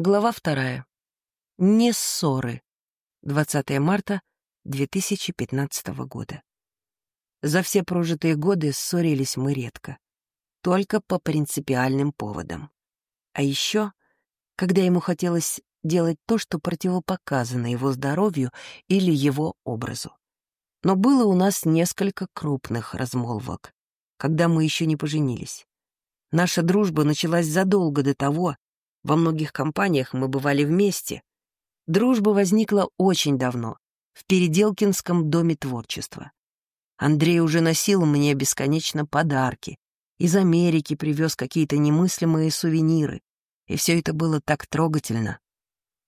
Глава вторая. Не ссоры. 20 марта 2015 года. За все прожитые годы ссорились мы редко. Только по принципиальным поводам. А еще, когда ему хотелось делать то, что противопоказано его здоровью или его образу. Но было у нас несколько крупных размолвок, когда мы еще не поженились. Наша дружба началась задолго до того, во многих компаниях мы бывали вместе. Дружба возникла очень давно, в Переделкинском доме творчества. Андрей уже носил мне бесконечно подарки. Из Америки привез какие-то немыслимые сувениры. И все это было так трогательно.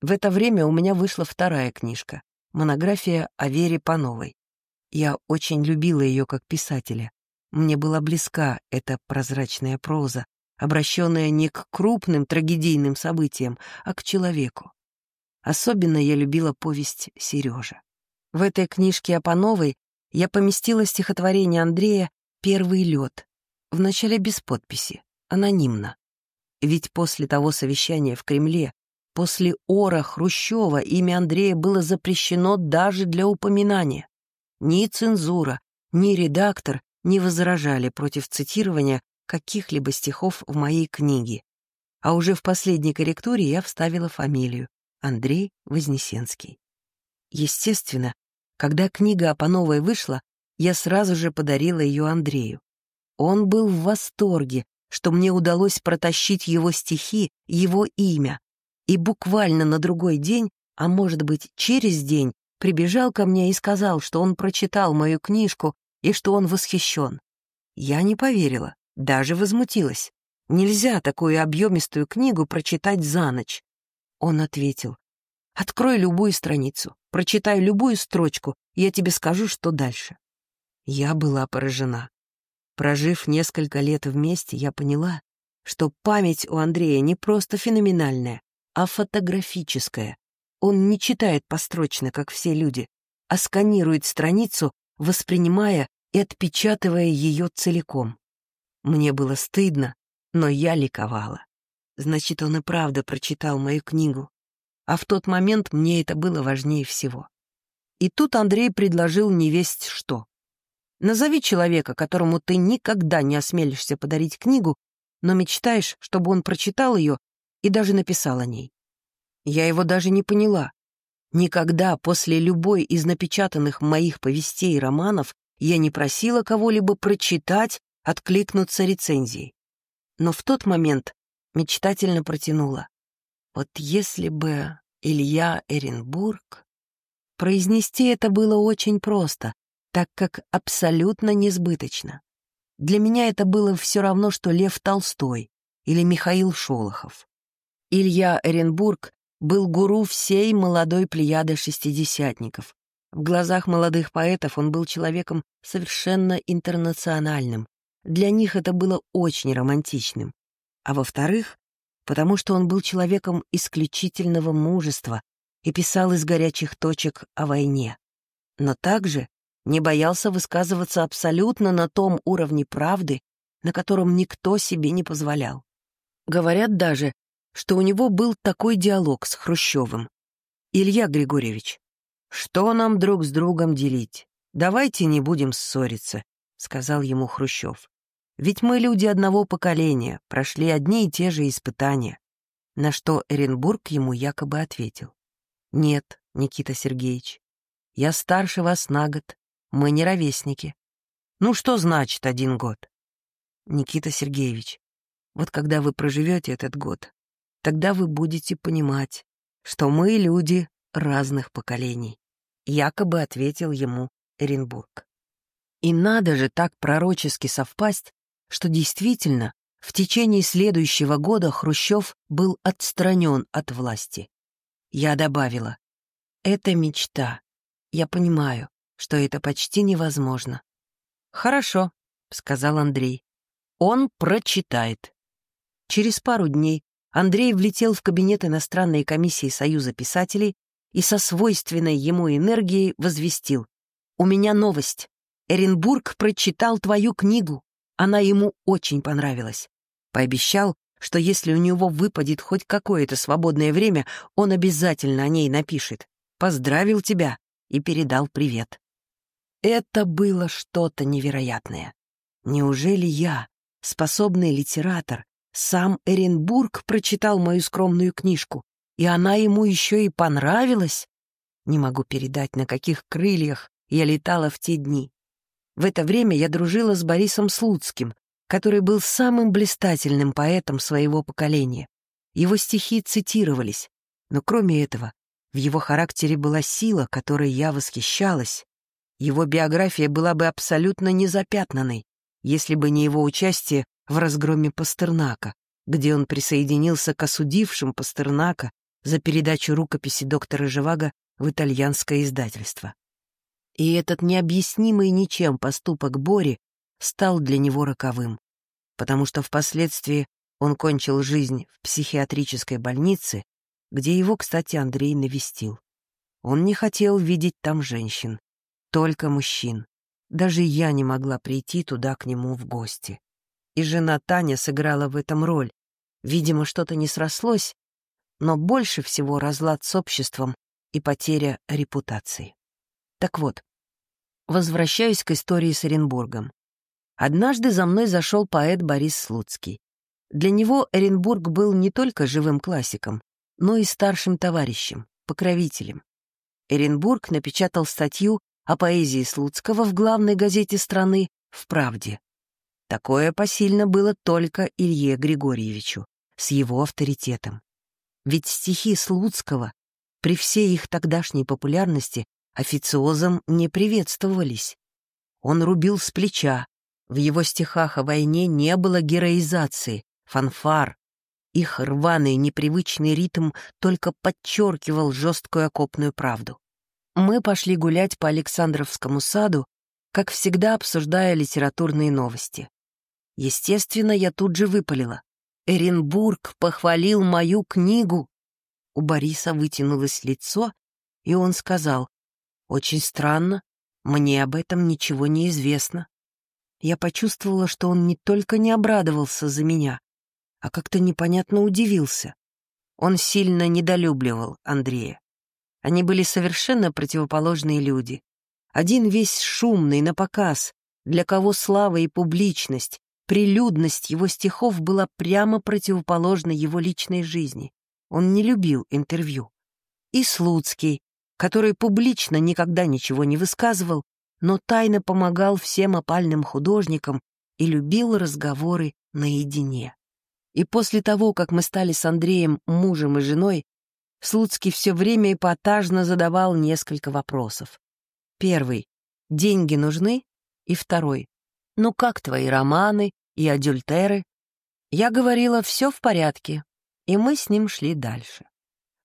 В это время у меня вышла вторая книжка — монография о Вере Пановой. Я очень любила ее как писателя. Мне была близка эта прозрачная проза, обращенная не к крупным трагедийным событиям, а к человеку. Особенно я любила повесть «Сережа». В этой книжке о Пановой я поместила стихотворение Андрея «Первый лед», вначале без подписи, анонимно. Ведь после того совещания в Кремле, после ора Хрущева, имя Андрея было запрещено даже для упоминания. Ни цензура, ни редактор не возражали против цитирования каких-либо стихов в моей книге. А уже в последней корректуре я вставила фамилию — Андрей Вознесенский. Естественно, когда книга о Пановой вышла, я сразу же подарила ее Андрею. Он был в восторге, что мне удалось протащить его стихи, его имя, и буквально на другой день, а может быть через день, прибежал ко мне и сказал, что он прочитал мою книжку и что он восхищен. Я не поверила. Даже возмутилась. Нельзя такую объемистую книгу прочитать за ночь. Он ответил. Открой любую страницу, прочитай любую строчку, я тебе скажу, что дальше. Я была поражена. Прожив несколько лет вместе, я поняла, что память у Андрея не просто феноменальная, а фотографическая. Он не читает построчно, как все люди, а сканирует страницу, воспринимая и отпечатывая ее целиком. Мне было стыдно, но я ликовала. Значит, он и правда прочитал мою книгу. А в тот момент мне это было важнее всего. И тут Андрей предложил невесть что. Назови человека, которому ты никогда не осмелишься подарить книгу, но мечтаешь, чтобы он прочитал ее и даже написал о ней. Я его даже не поняла. Никогда после любой из напечатанных моих повестей и романов я не просила кого-либо прочитать откликнуться рецензией. Но в тот момент мечтательно протянула. Вот если бы Илья Эренбург... Произнести это было очень просто, так как абсолютно несбыточно. Для меня это было все равно, что Лев Толстой или Михаил Шолохов. Илья Эренбург был гуру всей молодой плеяды шестидесятников. В глазах молодых поэтов он был человеком совершенно интернациональным, для них это было очень романтичным. А во-вторых, потому что он был человеком исключительного мужества и писал из горячих точек о войне. Но также не боялся высказываться абсолютно на том уровне правды, на котором никто себе не позволял. Говорят даже, что у него был такой диалог с Хрущевым. «Илья Григорьевич, что нам друг с другом делить? Давайте не будем ссориться», — сказал ему Хрущев. Ведь мы люди одного поколения, прошли одни и те же испытания. На что Эренбург ему якобы ответил. Нет, Никита Сергеевич, я старше вас на год, мы не ровесники. Ну что значит один год? Никита Сергеевич, вот когда вы проживете этот год, тогда вы будете понимать, что мы люди разных поколений. Якобы ответил ему Эренбург. И надо же так пророчески совпасть, что действительно в течение следующего года Хрущев был отстранен от власти. Я добавила, это мечта. Я понимаю, что это почти невозможно. Хорошо, сказал Андрей. Он прочитает. Через пару дней Андрей влетел в кабинет иностранной комиссии Союза писателей и со свойственной ему энергией возвестил. «У меня новость. Эренбург прочитал твою книгу. Она ему очень понравилась. Пообещал, что если у него выпадет хоть какое-то свободное время, он обязательно о ней напишет. Поздравил тебя и передал привет. Это было что-то невероятное. Неужели я, способный литератор, сам Эренбург прочитал мою скромную книжку, и она ему еще и понравилась? Не могу передать, на каких крыльях я летала в те дни. В это время я дружила с Борисом Слуцким, который был самым блистательным поэтом своего поколения. Его стихи цитировались, но кроме этого, в его характере была сила, которой я восхищалась. Его биография была бы абсолютно незапятнанной, если бы не его участие в разгроме Пастернака, где он присоединился к осудившим Пастернака за передачу рукописи доктора Живаго в итальянское издательство. И этот необъяснимый ничем поступок Бори стал для него роковым, потому что впоследствии он кончил жизнь в психиатрической больнице, где его, кстати, Андрей навестил. Он не хотел видеть там женщин, только мужчин. Даже я не могла прийти туда к нему в гости. И жена Таня сыграла в этом роль. Видимо, что-то не срослось, но больше всего разлад с обществом и потеря репутации. Так вот, возвращаюсь к истории с Оренбургом. Однажды за мной зашел поэт Борис Слуцкий. Для него Оренбург был не только живым классиком, но и старшим товарищем, покровителем. Эренбург напечатал статью о поэзии Слуцкого в главной газете страны «В правде». Такое посильно было только Илье Григорьевичу, с его авторитетом. Ведь стихи Слуцкого при всей их тогдашней популярности официозом не приветствовались. Он рубил с плеча, в его стихах о войне не было героизации, фанфар. Их рваный, непривычный ритм только подчеркивал жесткую окопную правду. Мы пошли гулять по Александровскому саду, как всегда обсуждая литературные новости. Естественно, я тут же выпалила. Эренбург похвалил мою книгу. У Бориса вытянулось лицо, и он сказал, «Очень странно, мне об этом ничего не известно». Я почувствовала, что он не только не обрадовался за меня, а как-то непонятно удивился. Он сильно недолюбливал Андрея. Они были совершенно противоположные люди. Один весь шумный, на показ, для кого слава и публичность, прилюдность его стихов была прямо противоположна его личной жизни. Он не любил интервью. И Слуцкий, который публично никогда ничего не высказывал, но тайно помогал всем опальным художникам и любил разговоры наедине. И после того, как мы стали с Андреем мужем и женой, Слуцкий все время эпатажно задавал несколько вопросов. Первый — деньги нужны? И второй — ну как твои романы и адюльтеры? Я говорила, все в порядке, и мы с ним шли дальше.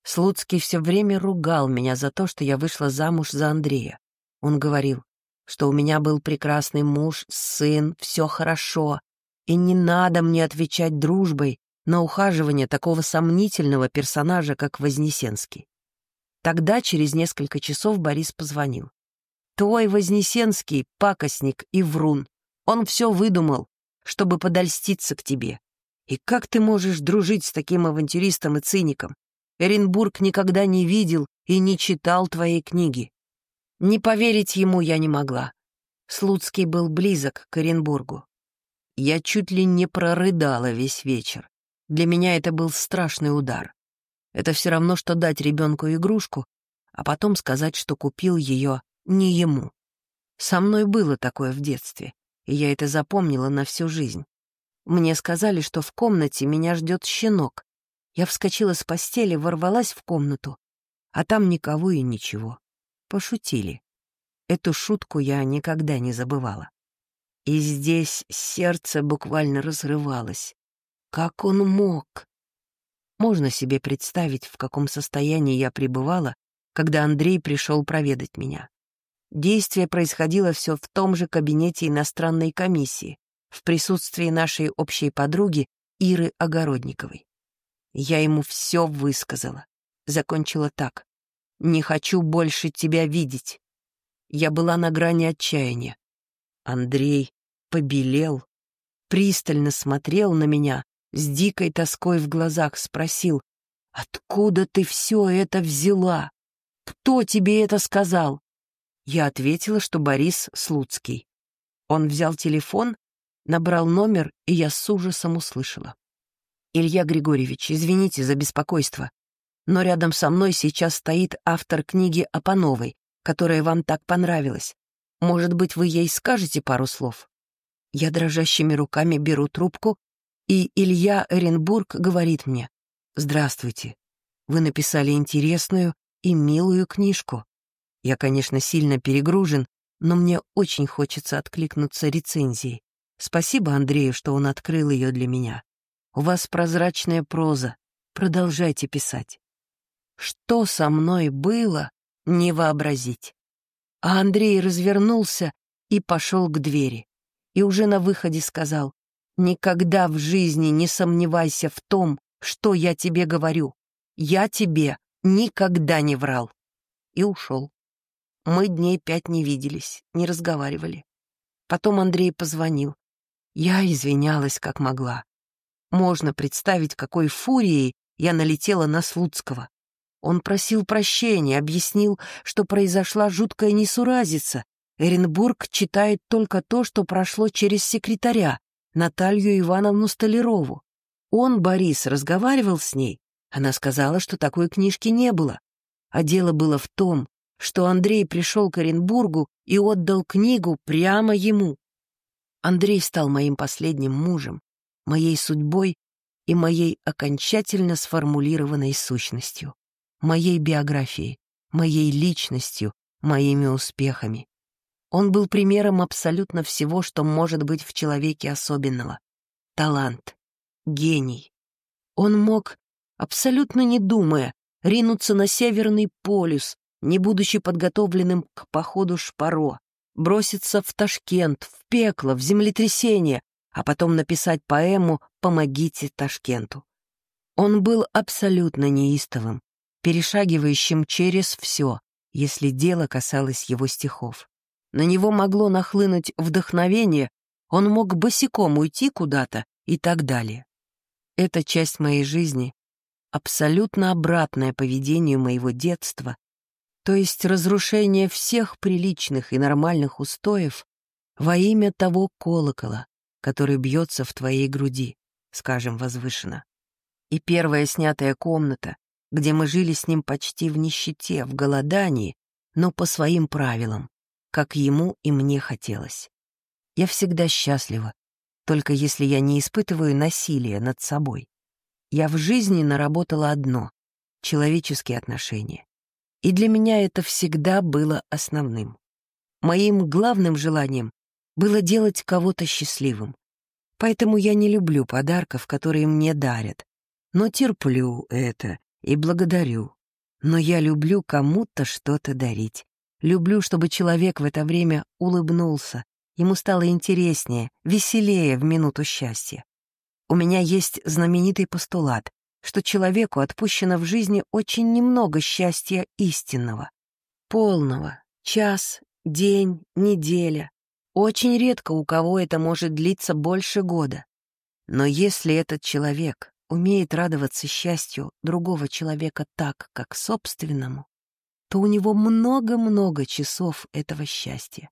Слуцкий все время ругал меня за то, что я вышла замуж за Андрея. Он говорил, что у меня был прекрасный муж, сын, все хорошо, и не надо мне отвечать дружбой на ухаживание такого сомнительного персонажа, как Вознесенский. Тогда, через несколько часов, Борис позвонил. «Твой Вознесенский — пакостник и врун. Он все выдумал, чтобы подольститься к тебе. И как ты можешь дружить с таким авантюристом и циником? Эренбург никогда не видел и не читал твоей книги. Не поверить ему я не могла. Слуцкий был близок к Оренбургу. Я чуть ли не прорыдала весь вечер. Для меня это был страшный удар. Это все равно, что дать ребенку игрушку, а потом сказать, что купил ее не ему. Со мной было такое в детстве, и я это запомнила на всю жизнь. Мне сказали, что в комнате меня ждет щенок. Я вскочила с постели, ворвалась в комнату, а там никого и ничего. Пошутили. Эту шутку я никогда не забывала. И здесь сердце буквально разрывалось. Как он мог? Можно себе представить, в каком состоянии я пребывала, когда Андрей пришел проведать меня. Действие происходило все в том же кабинете иностранной комиссии, в присутствии нашей общей подруги Иры Огородниковой. Я ему все высказала. Закончила так. Не хочу больше тебя видеть. Я была на грани отчаяния. Андрей побелел, пристально смотрел на меня, с дикой тоской в глазах спросил, «Откуда ты все это взяла? Кто тебе это сказал?» Я ответила, что Борис Слуцкий. Он взял телефон, набрал номер, и я с ужасом услышала. «Илья Григорьевич, извините за беспокойство, но рядом со мной сейчас стоит автор книги Апановой, которая вам так понравилась. Может быть, вы ей скажете пару слов?» Я дрожащими руками беру трубку, и Илья Эренбург говорит мне, «Здравствуйте. Вы написали интересную и милую книжку. Я, конечно, сильно перегружен, но мне очень хочется откликнуться рецензией. Спасибо Андрею, что он открыл ее для меня. У вас прозрачная проза. Продолжайте писать. Что со мной было, не вообразить. А Андрей развернулся и пошел к двери. И уже на выходе сказал, «Никогда в жизни не сомневайся в том, что я тебе говорю. Я тебе никогда не врал». И ушел. Мы дней пять не виделись, не разговаривали. Потом Андрей позвонил. Я извинялась, как могла. Можно представить, какой фурией я налетела на Слуцкого. Он просил прощения, объяснил, что произошла жуткая несуразица. Эренбург читает только то, что прошло через секретаря, Наталью Ивановну Столярову. Он, Борис, разговаривал с ней. Она сказала, что такой книжки не было. А дело было в том, что Андрей пришел к Оренбургу и отдал книгу прямо ему. Андрей стал моим последним мужем, моей судьбой и моей окончательно сформулированной сущностью, моей биографией, моей личностью, моими успехами. Он был примером абсолютно всего, что может быть в человеке особенного. Талант, гений. Он мог, абсолютно не думая, ринуться на Северный полюс, не будучи подготовленным к походу Шпаро, броситься в Ташкент, в пекло, в землетрясение, а потом написать поэму «Помогите Ташкенту». Он был абсолютно неистовым, перешагивающим через все, если дело касалось его стихов. На него могло нахлынуть вдохновение, он мог босиком уйти куда-то и так далее. Эта часть моей жизни абсолютно обратное поведению моего детства то есть разрушение всех приличных и нормальных устоев во имя того колокола, который бьется в твоей груди, скажем возвышенно. И первая снятая комната, где мы жили с ним почти в нищете, в голодании, но по своим правилам, как ему и мне хотелось. Я всегда счастлива, только если я не испытываю насилия над собой. Я в жизни наработала одно — человеческие отношения. И для меня это всегда было основным. Моим главным желанием было делать кого-то счастливым. Поэтому я не люблю подарков, которые мне дарят. Но терплю это и благодарю. Но я люблю кому-то что-то дарить. Люблю, чтобы человек в это время улыбнулся, ему стало интереснее, веселее в минуту счастья. У меня есть знаменитый постулат что человеку отпущено в жизни очень немного счастья истинного, полного, час, день, неделя. Очень редко у кого это может длиться больше года. Но если этот человек умеет радоваться счастью другого человека так, как собственному, то у него много-много часов этого счастья.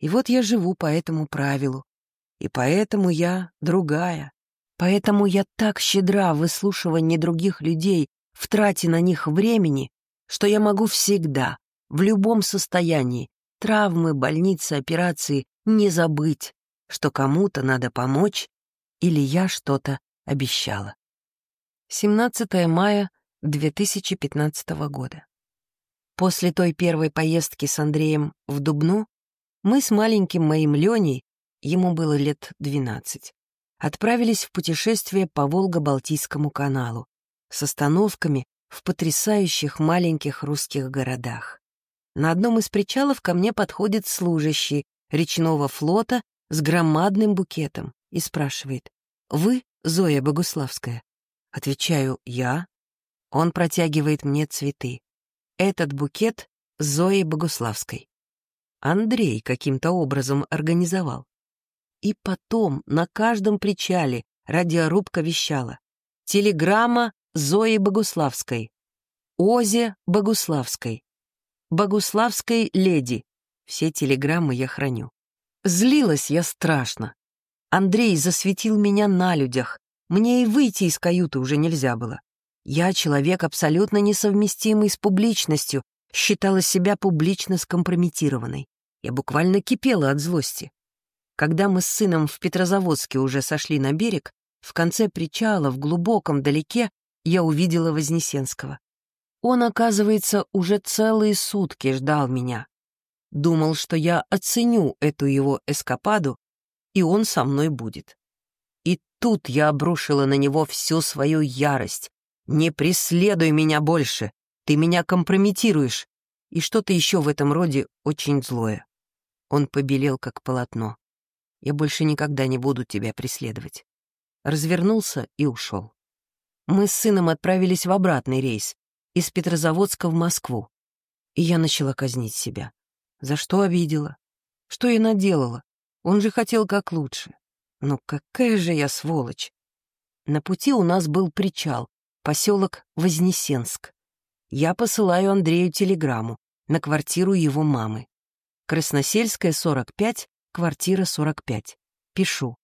И вот я живу по этому правилу, и поэтому я другая, Поэтому я так щедра в выслушивании других людей, в трате на них времени, что я могу всегда, в любом состоянии, травмы, больницы, операции, не забыть, что кому-то надо помочь или я что-то обещала. 17 мая 2015 года. После той первой поездки с Андреем в Дубну мы с маленьким моим Леней, ему было лет 12, отправились в путешествие по Волго-Балтийскому каналу с остановками в потрясающих маленьких русских городах. На одном из причалов ко мне подходит служащий речного флота с громадным букетом и спрашивает, «Вы Зоя Богуславская?» Отвечаю, «Я». Он протягивает мне цветы. Этот букет Зои Богуславской. Андрей каким-то образом организовал. И потом на каждом причале радиорубка вещала. Телеграмма Зои Богуславской. Озе Богуславской. Богуславской леди. Все телеграммы я храню. Злилась я страшно. Андрей засветил меня на людях. Мне и выйти из каюты уже нельзя было. Я человек абсолютно несовместимый с публичностью, считала себя публично скомпрометированной. Я буквально кипела от злости. Когда мы с сыном в Петрозаводске уже сошли на берег, в конце причала, в глубоком далеке, я увидела Вознесенского. Он, оказывается, уже целые сутки ждал меня. Думал, что я оценю эту его эскападу, и он со мной будет. И тут я обрушила на него всю свою ярость. «Не преследуй меня больше! Ты меня компрометируешь!» И что-то еще в этом роде очень злое. Он побелел, как полотно. Я больше никогда не буду тебя преследовать. Развернулся и ушел. Мы с сыном отправились в обратный рейс из Петрозаводска в Москву. И я начала казнить себя. За что обидела? Что я наделала? Он же хотел как лучше. Но какая же я сволочь! На пути у нас был причал, поселок Вознесенск. Я посылаю Андрею телеграмму на квартиру его мамы. Красносельская, 45, квартира 45. Пишу.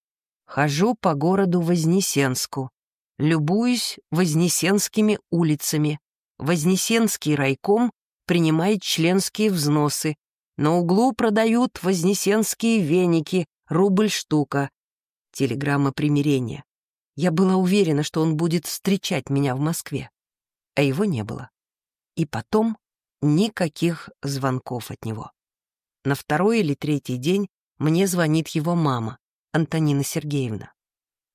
Хожу по городу Вознесенску. Любуюсь Вознесенскими улицами. Вознесенский райком принимает членские взносы. На углу продают вознесенские веники, рубль штука. Телеграмма примирения. Я была уверена, что он будет встречать меня в Москве. А его не было. И потом никаких звонков от него. На второй или третий день мне звонит его мама, Антонина Сергеевна.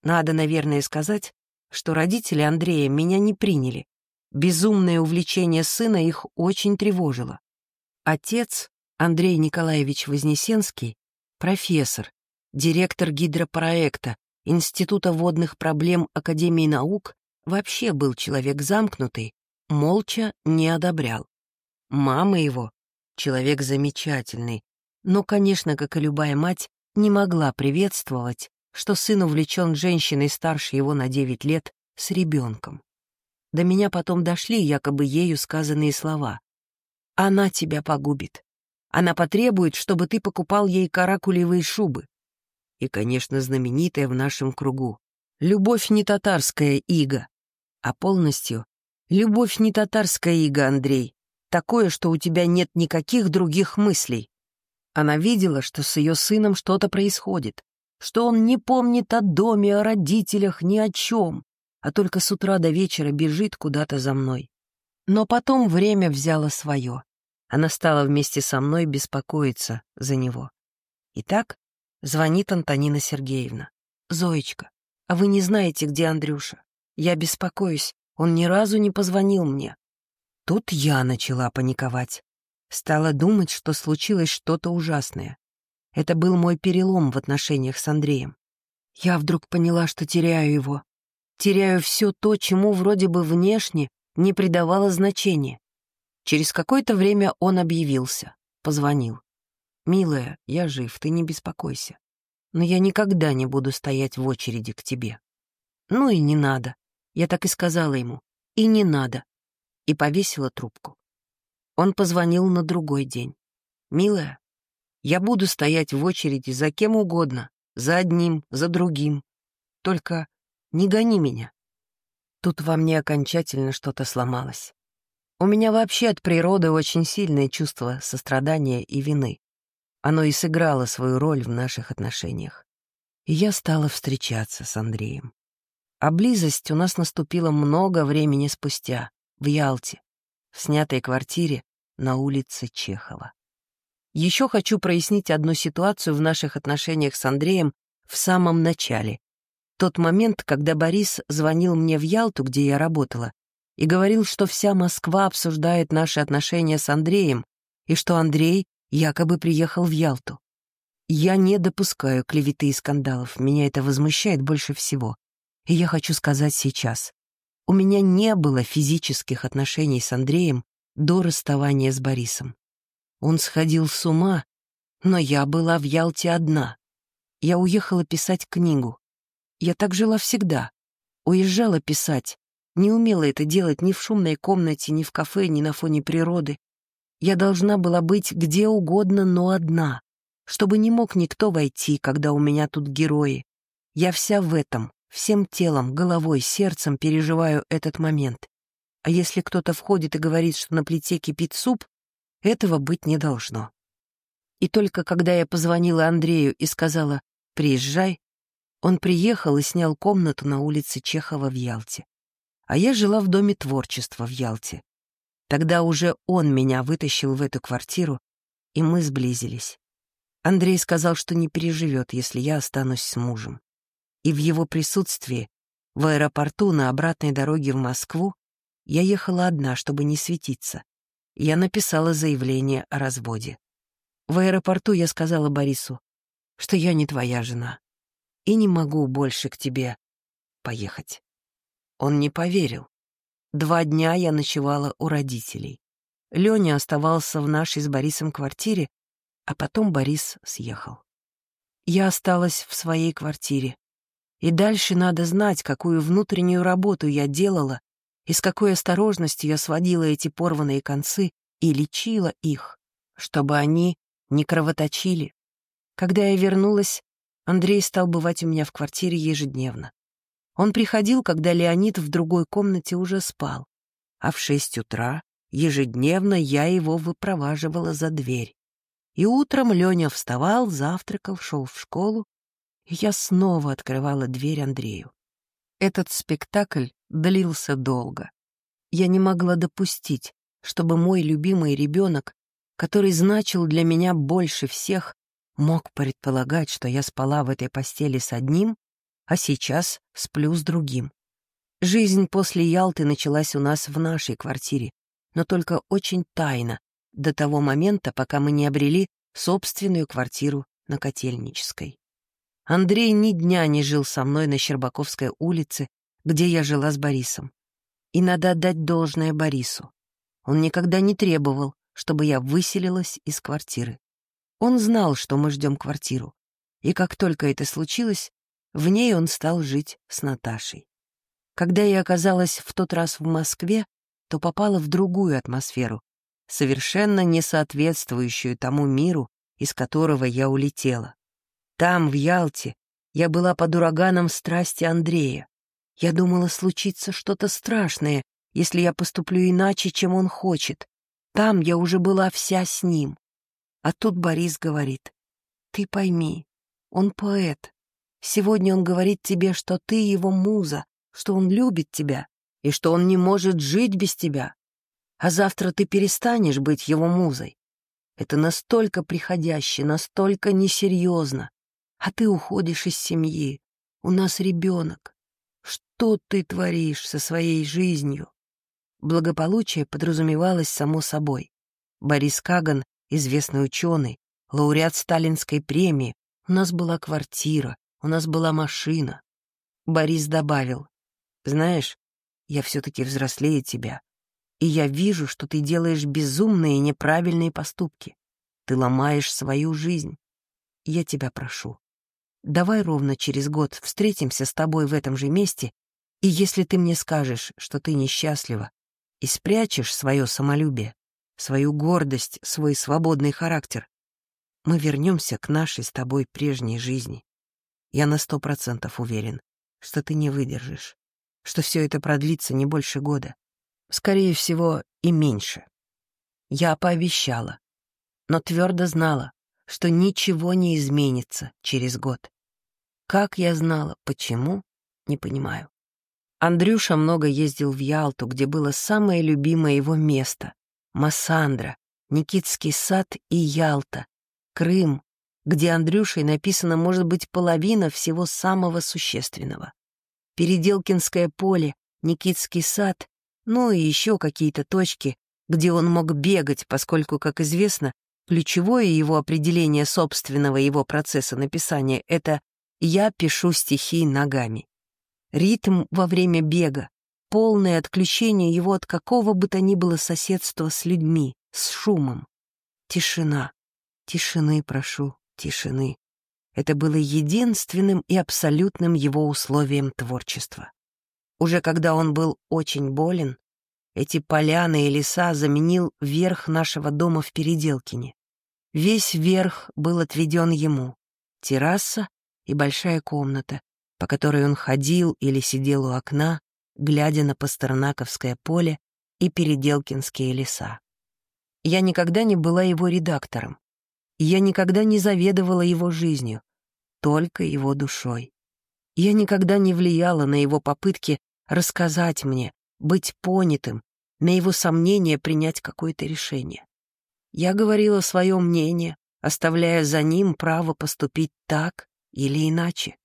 Надо, наверное, сказать, что родители Андрея меня не приняли. Безумное увлечение сына их очень тревожило. Отец, Андрей Николаевич Вознесенский, профессор, директор гидропроекта Института водных проблем Академии наук, вообще был человек замкнутый, молча не одобрял. Мама его — человек замечательный, но, конечно, как и любая мать, не могла приветствовать, что сын увлечен женщиной старше его на 9 лет с ребенком. До меня потом дошли якобы ею сказанные слова. «Она тебя погубит. Она потребует, чтобы ты покупал ей каракулевые шубы». И, конечно, знаменитая в нашем кругу. Любовь не татарская ига, а полностью любовь не татарская ига, Андрей. Такое, что у тебя нет никаких других мыслей. Она видела, что с ее сыном что-то происходит, что он не помнит о доме, о родителях, ни о чем, а только с утра до вечера бежит куда-то за мной. Но потом время взяло свое. Она стала вместе со мной беспокоиться за него. Итак, звонит Антонина Сергеевна. «Зоечка, а вы не знаете, где Андрюша? Я беспокоюсь, он ни разу не позвонил мне». Тут я начала паниковать. Стала думать, что случилось что-то ужасное. Это был мой перелом в отношениях с Андреем. Я вдруг поняла, что теряю его. Теряю все то, чему вроде бы внешне не придавало значения. Через какое-то время он объявился, позвонил. «Милая, я жив, ты не беспокойся. Но я никогда не буду стоять в очереди к тебе». «Ну и не надо». Я так и сказала ему. «И не надо». И повесила трубку. Он позвонил на другой день. «Милая, я буду стоять в очереди за кем угодно, за одним, за другим. Только не гони меня». Тут во мне окончательно что-то сломалось. У меня вообще от природы очень сильное чувство сострадания и вины. Оно и сыграло свою роль в наших отношениях. И я стала встречаться с Андреем. А близость у нас наступила много времени спустя, в Ялте, в снятой квартире на улице Чехова. Еще хочу прояснить одну ситуацию в наших отношениях с Андреем в самом начале. Тот момент, когда Борис звонил мне в Ялту, где я работала, и говорил, что вся Москва обсуждает наши отношения с Андреем, и что Андрей якобы приехал в Ялту. Я не допускаю клеветы и скандалов, меня это возмущает больше всего. И я хочу сказать сейчас. У меня не было физических отношений с Андреем до расставания с Борисом. Он сходил с ума, но я была в Ялте одна. Я уехала писать книгу. Я так жила всегда. Уезжала писать. Не умела это делать ни в шумной комнате, ни в кафе, ни на фоне природы. Я должна была быть где угодно, но одна, чтобы не мог никто войти, когда у меня тут герои. Я вся в этом, всем телом, головой, сердцем переживаю этот момент. А если кто-то входит и говорит, что на плите кипит суп, этого быть не должно. И только когда я позвонила Андрею и сказала «приезжай», он приехал и снял комнату на улице Чехова в Ялте. А я жила в Доме творчества в Ялте. Тогда уже он меня вытащил в эту квартиру, и мы сблизились. Андрей сказал, что не переживет, если я останусь с мужем. И в его присутствии, в аэропорту на обратной дороге в Москву, я ехала одна, чтобы не светиться. Я написала заявление о разводе. В аэропорту я сказала Борису, что я не твоя жена и не могу больше к тебе поехать. Он не поверил. Два дня я ночевала у родителей. Леня оставался в нашей с Борисом квартире, а потом Борис съехал. Я осталась в своей квартире. И дальше надо знать, какую внутреннюю работу я делала и с какой осторожностью я сводила эти порванные концы и лечила их, чтобы они не кровоточили. Когда я вернулась, Андрей стал бывать у меня в квартире ежедневно. Он приходил, когда Леонид в другой комнате уже спал, а в шесть утра ежедневно я его выпроваживала за дверь. И утром Леня вставал, завтракал, шел в школу, и я снова открывала дверь Андрею. Этот спектакль длился долго. Я не могла допустить, чтобы мой любимый ребенок, который значил для меня больше всех, мог предполагать, что я спала в этой постели с одним, а сейчас сплю с другим. Жизнь после Ялты началась у нас в нашей квартире, но только очень тайно, до того момента, пока мы не обрели собственную квартиру на Котельнической. Андрей ни дня не жил со мной на Щербаковской улице, где я жила с Борисом. И надо отдать должное Борису. Он никогда не требовал, чтобы я выселилась из квартиры. Он знал, что мы ждем квартиру. И как только это случилось, в ней он стал жить с Наташей. Когда я оказалась в тот раз в Москве, то попала в другую атмосферу, совершенно не соответствующую тому миру, из которого я улетела. Там, в Ялте, я была под ураганом страсти Андрея. Я думала, случится что-то страшное, если я поступлю иначе, чем он хочет. Там я уже была вся с ним. А тут Борис говорит, «Ты пойми, он поэт. Сегодня он говорит тебе, что ты его муза, что он любит тебя и что он не может жить без тебя. А завтра ты перестанешь быть его музой. Это настолько приходяще, настолько несерьезно. А ты уходишь из семьи. У нас ребенок. Что ты творишь со своей жизнью? Благополучие подразумевалось само собой. Борис Каган, известный ученый, лауреат Сталинской премии, у нас была квартира, у нас была машина. Борис добавил, «Знаешь, я все-таки взрослее тебя, и я вижу, что ты делаешь безумные и неправильные поступки. Ты ломаешь свою жизнь. Я тебя прошу, давай ровно через год встретимся с тобой в этом же месте, и если ты мне скажешь, что ты несчастлива, и спрячешь свое самолюбие, свою гордость, свой свободный характер, мы вернемся к нашей с тобой прежней жизни. Я на сто процентов уверен, что ты не выдержишь, что все это продлится не больше года. Скорее всего, и меньше. Я пообещала, но твердо знала, что ничего не изменится через год. Как я знала, почему, не понимаю. Андрюша много ездил в Ялту, где было самое любимое его место — Массандра, Никитский сад и Ялта, Крым, где Андрюшей написано, может быть, половина всего самого существенного. Переделкинское поле, Никитский сад, ну и еще какие-то точки, где он мог бегать, поскольку, как известно, ключевое его определение собственного его процесса написания — это «я пишу стихи ногами». Ритм во время бега, полное отключение его от какого бы то ни было соседства с людьми, с шумом. Тишина. Тишины прошу, тишины. Это было единственным и абсолютным его условием творчества. Уже когда он был очень болен, эти поляны и леса заменил верх нашего дома в Переделкине. Весь верх был отведен ему. Терраса и большая комната, по которой он ходил или сидел у окна, глядя на Пастернаковское поле и Переделкинские леса. Я никогда не была его редактором. Я никогда не заведовала его жизнью, только его душой. Я никогда не влияла на его попытки рассказать мне, быть понятым, на его сомнение принять какое-то решение. Я говорила свое мнение, оставляя за ним право поступить так или иначе.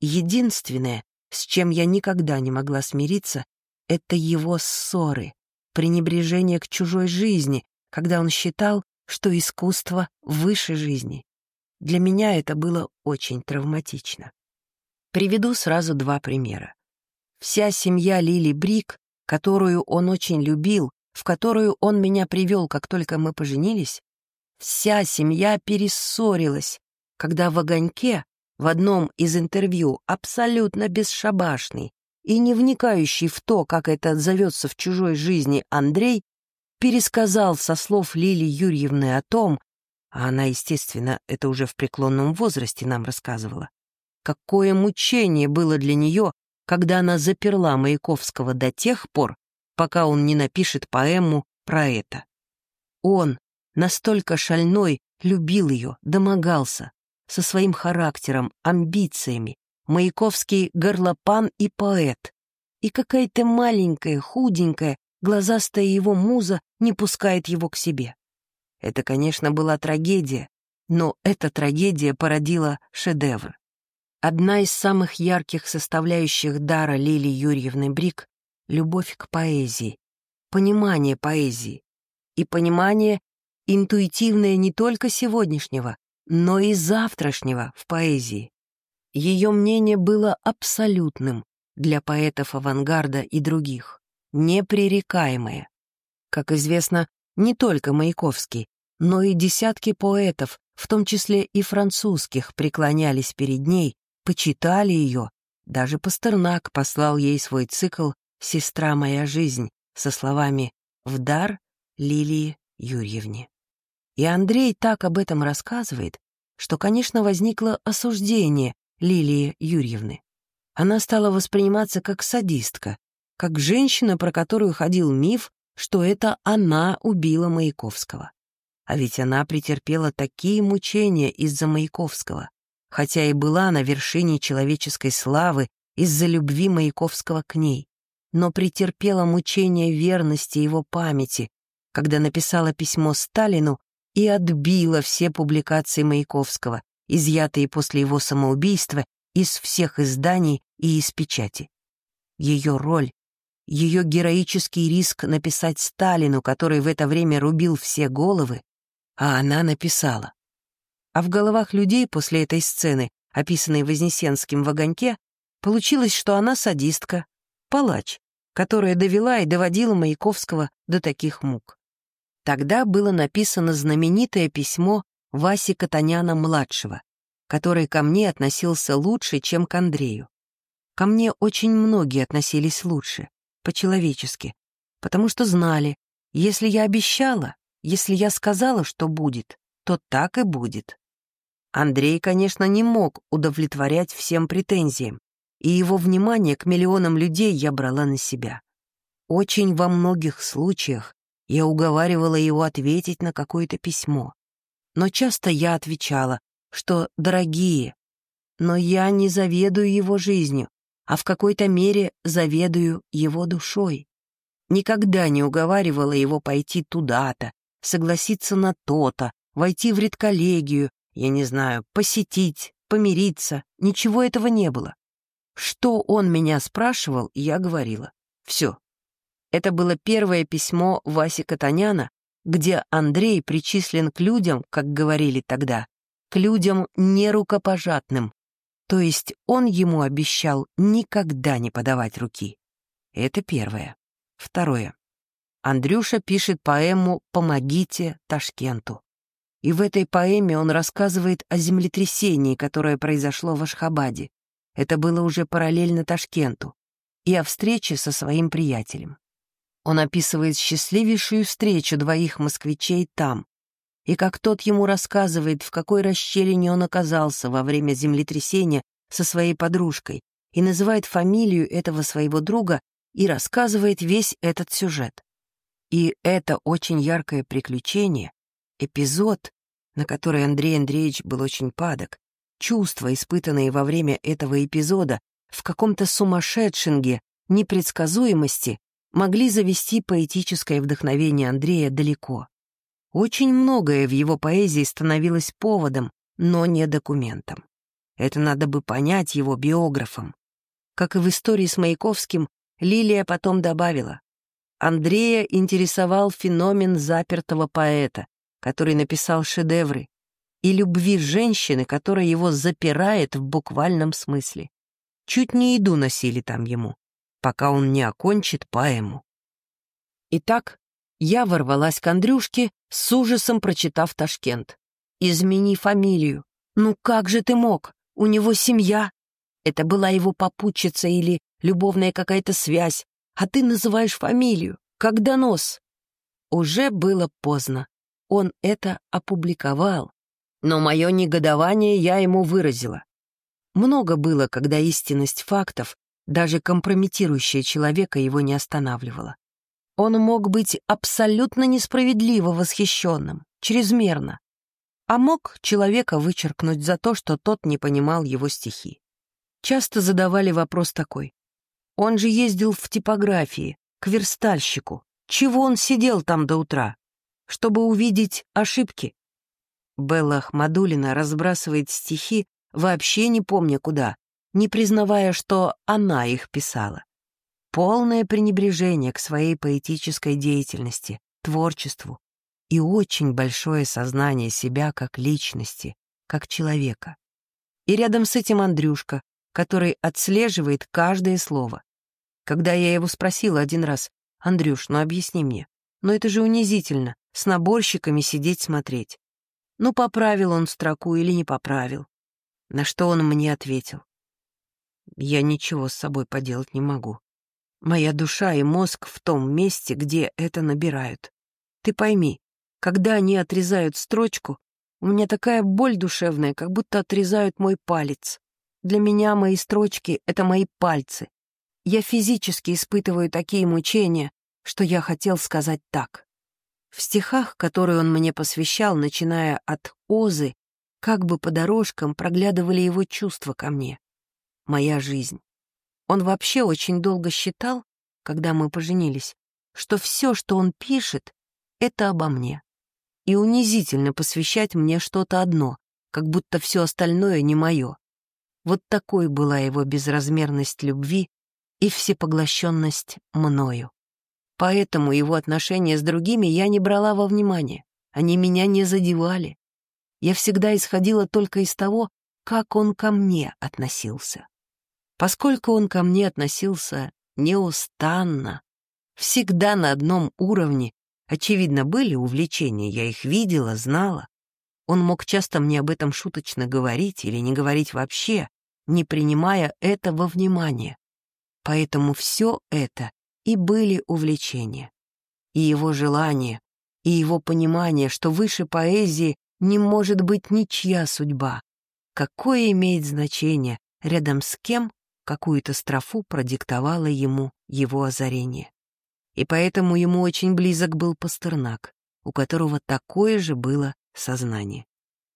Единственное, с чем я никогда не могла смириться, это его ссоры, пренебрежение к чужой жизни, когда он считал, что искусство выше жизни. Для меня это было очень травматично. Приведу сразу два примера. Вся семья Лили Брик, которую он очень любил, в которую он меня привел, как только мы поженились, вся семья перессорилась, когда в «Огоньке» в одном из интервью абсолютно бесшабашный и не вникающий в то, как это отзовется в чужой жизни Андрей, пересказал со слов Лили Юрьевны о том, а она, естественно, это уже в преклонном возрасте нам рассказывала, какое мучение было для нее, когда она заперла Маяковского до тех пор, пока он не напишет поэму про это. Он, настолько шальной, любил ее, домогался, со своим характером, амбициями, Маяковский горлопан и поэт. И какая-то маленькая, худенькая, глазастая его муза не пускает его к себе. Это, конечно, была трагедия, но эта трагедия породила шедевр. Одна из самых ярких составляющих дара Лили Юрьевны Брик — любовь к поэзии, понимание поэзии и понимание интуитивное не только сегодняшнего, но и завтрашнего в поэзии. Ее мнение было абсолютным для поэтов авангарда и других, непререкаемое. Как известно, не только Маяковский, но и десятки поэтов, в том числе и французских, преклонялись перед ней, почитали ее. Даже Пастернак послал ей свой цикл «Сестра моя жизнь» со словами «В дар Лилии Юрьевне». И Андрей так об этом рассказывает, что, конечно, возникло осуждение Лилии Юрьевны. Она стала восприниматься как садистка, как женщина, про которую ходил миф, что это она убила Маяковского. А ведь она претерпела такие мучения из-за Маяковского, хотя и была на вершине человеческой славы из-за любви Маяковского к ней, но претерпела мучения верности его памяти, когда написала письмо Сталину и отбила все публикации Маяковского, изъятые после его самоубийства из всех изданий и из печати. Ее роль, ее героический риск написать Сталину, который в это время рубил все головы, а она написала. А в головах людей после этой сцены, описанной Вознесенским в огоньке, получилось, что она садистка, палач, которая довела и доводила Маяковского до таких мук. Тогда было написано знаменитое письмо Васи Катаняна-младшего, который ко мне относился лучше, чем к Андрею. Ко мне очень многие относились лучше, по-человечески, потому что знали, если я обещала, если я сказала, что будет, то так и будет. Андрей, конечно, не мог удовлетворять всем претензиям, и его внимание к миллионам людей я брала на себя. Очень во многих случаях я уговаривала его ответить на какое-то письмо. Но часто я отвечала, что «дорогие», но я не заведую его жизнью, а в какой-то мере заведую его душой. Никогда не уговаривала его пойти туда-то, согласиться на то-то, войти в редколлегию, я не знаю, посетить, помириться. Ничего этого не было. Что он меня спрашивал, я говорила. Все, это было первое письмо Васи Катаняна, где Андрей причислен к людям, как говорили тогда, к людям нерукопожатным. То есть он ему обещал никогда не подавать руки. Это первое. Второе. Андрюша пишет поэму «Помогите Ташкенту». И в этой поэме он рассказывает о землетрясении, которое произошло в Ашхабаде. Это было уже параллельно Ташкенту. И о встрече со своим приятелем. Он описывает счастливейшую встречу двоих москвичей там, и как тот ему рассказывает, в какой расщелине он оказался во время землетрясения со своей подружкой, и называет фамилию этого своего друга и рассказывает весь этот сюжет. И это очень яркое приключение, эпизод, на который Андрей Андреевич был очень падок, чувства, испытанные во время этого эпизода, в каком-то сумасшедшинге, непредсказуемости, могли завести поэтическое вдохновение Андрея далеко. Очень многое в его поэзии становилось поводом, но не документом. Это надо бы понять его биографам. Как и в истории с Маяковским, Лилия потом добавила. Андрея интересовал феномен запертого поэта, который написал шедевры, и любви женщины, которая его запирает в буквальном смысле. Чуть не еду носили там ему, пока он не окончит поэму. Итак, я ворвалась к Андрюшке, с ужасом прочитав Ташкент. «Измени фамилию. Ну как же ты мог? У него семья. Это была его попутчица или любовная какая-то связь, а ты называешь фамилию, как донос». Уже было поздно. Он это опубликовал. Но мое негодование я ему выразила. Много было, когда истинность фактов, даже компрометирующая человека, его не останавливала. Он мог быть абсолютно несправедливо восхищенным, чрезмерно, а мог человека вычеркнуть за то, что тот не понимал его стихи. Часто задавали вопрос такой. Он же ездил в типографии, к верстальщику. Чего он сидел там до утра? Чтобы увидеть ошибки? Белла Ахмадулина разбрасывает стихи, вообще не помня куда, не признавая, что она их писала полное пренебрежение к своей поэтической деятельности, творчеству и очень большое сознание себя как личности, как человека. И рядом с этим Андрюшка, который отслеживает каждое слово. Когда я его спросила один раз, «Андрюш, ну объясни мне, но это же унизительно, с наборщиками сидеть смотреть». Ну, поправил он строку или не поправил. На что он мне ответил. «Я ничего с собой поделать не могу. Моя душа и мозг в том месте, где это набирают. Ты пойми, когда они отрезают строчку, у меня такая боль душевная, как будто отрезают мой палец. Для меня мои строчки — это мои пальцы. Я физически испытываю такие мучения, что я хотел сказать так. В стихах, которые он мне посвящал, начиная от «Озы», как бы по дорожкам проглядывали его чувства ко мне. Моя жизнь. Он вообще очень долго считал, когда мы поженились, что все, что он пишет, это обо мне. И унизительно посвящать мне что-то одно, как будто все остальное не мое. Вот такой была его безразмерность любви и всепоглощенность мною. Поэтому его отношения с другими я не брала во внимание, они меня не задевали. Я всегда исходила только из того, как он ко мне относился. Поскольку он ко мне относился неустанно, всегда на одном уровне, очевидно, были увлечения, я их видела, знала. Он мог часто мне об этом шуточно говорить или не говорить вообще, не принимая это во внимание. Поэтому все это и были увлечения. И его желание, и его понимание, что выше поэзии не может быть ничья судьба. Какое имеет значение, рядом с кем какую-то строфу продиктовало ему его озарение. И поэтому ему очень близок был Пастернак, у которого такое же было сознание.